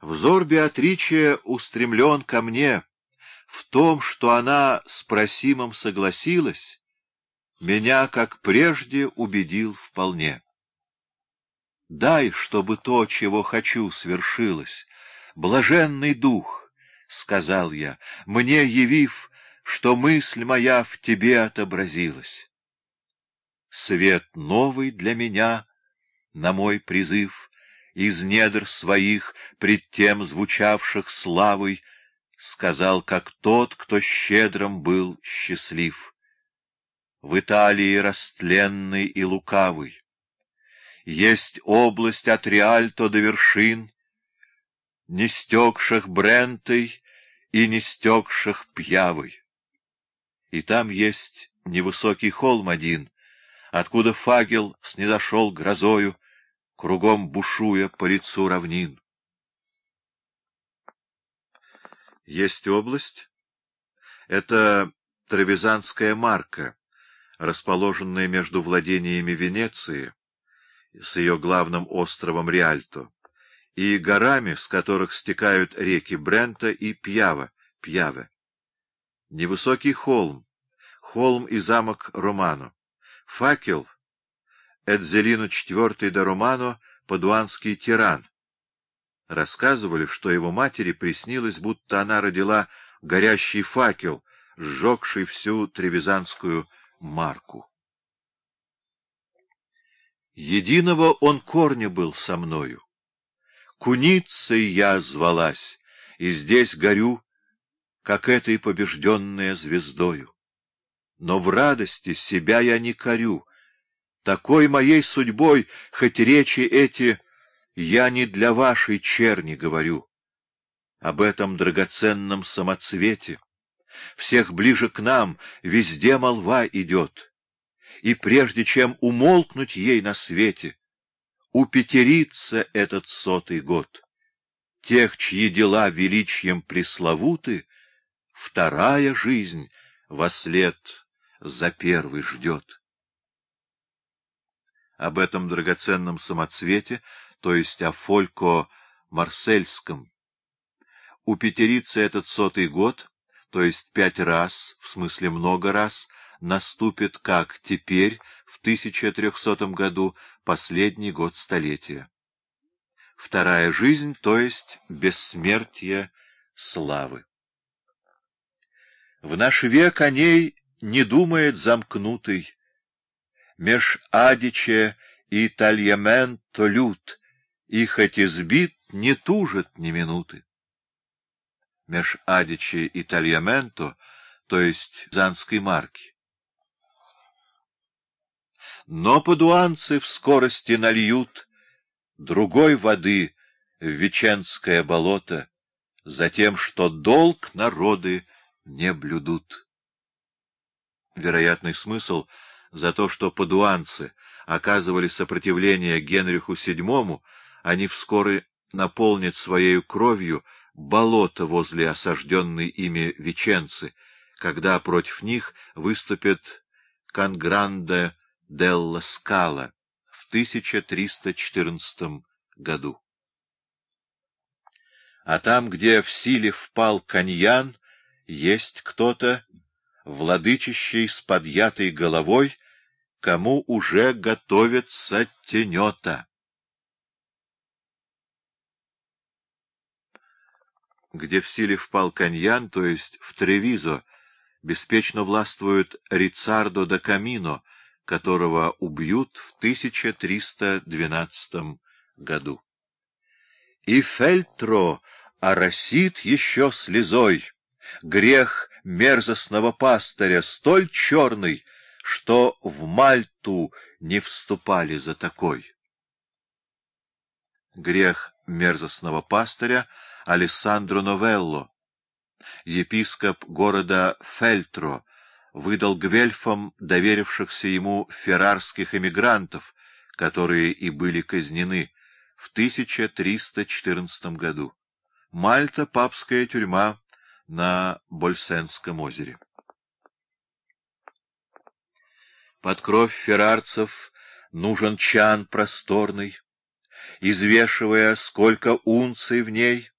Взор Беатриче устремлен ко мне. В том, что она с просимым согласилась, меня, как прежде, убедил вполне. Дай, чтобы то, чего хочу, свершилось. Блаженный дух, — сказал я, мне явив, что мысль моя в тебе отобразилась. Свет новый для меня, на мой призыв, из недр своих, пред тем звучавших славой, сказал, как тот, кто щедрым был счастлив. В Италии растленный и лукавый. Есть область от Риальто до вершин, Не стекших Брентой и не стекших Пьявой. И там есть невысокий холм один, Откуда факел снизошел грозою, Кругом бушуя по лицу равнин. Есть область. Это Тревизанская марка, расположенная между владениями Венеции, с ее главным островом Риальто, и горами, с которых стекают реки Брента и Пьява, Пьяве. Невысокий холм, холм и замок Романо. Факел — Эдзелину IV де Романо, падуанский тиран. Рассказывали, что его матери приснилось, будто она родила горящий факел, сжегший всю тревизанскую марку. Единого он корня был со мною. Куницей я звалась, и здесь горю, как этой побежденная звездою. Но в радости себя я не корю. Такой моей судьбой, хоть речи эти, я не для вашей черни говорю. Об этом драгоценном самоцвете. Всех ближе к нам везде молва идет и прежде чем умолкнуть ей на свете, упетерится этот сотый год. Тех, чьи дела величием пресловуты, вторая жизнь во след за первый ждет. Об этом драгоценном самоцвете, то есть о Фолько Марсельском. Упетерится этот сотый год, то есть пять раз, в смысле много раз, наступит, как теперь, в 1300 году, последний год столетия. Вторая жизнь, то есть бессмертие славы. В наш век о ней не думает замкнутый, меж Адиче и Тальяменто лют, и хоть избит, не тужит ни минуты. Меж Адиче и Тальяменто, то есть Занской марки, но падуанцы в скорости нальют другой воды в Веченское болото, за тем, что долг народы не блюдут. Вероятный смысл за то, что падуанцы оказывали сопротивление Генриху VII, они вскоре наполнят своей кровью болото возле осажденной ими Веченцы, когда против них выступит Кангранде Делла Скала в 1314 году. А там, где в силе впал Каньян, есть кто-то, владычащий с подъятой головой, кому уже готовится тенета. Где в силе впал Каньян, то есть в Тревизо, беспечно властвует Рицардо да Камино, которого убьют в 1312 году. И Фельтро оросит еще слезой, грех мерзостного пастыря столь черный, что в Мальту не вступали за такой. Грех мерзостного пастыря Алессандро Новелло, епископ города Фельтро, выдал гвельфам доверившихся ему феррарских эмигрантов, которые и были казнены в 1314 году. Мальта — папская тюрьма на Больсенском озере. Под кровь феррарцев нужен чан просторный, извешивая, сколько унций в ней,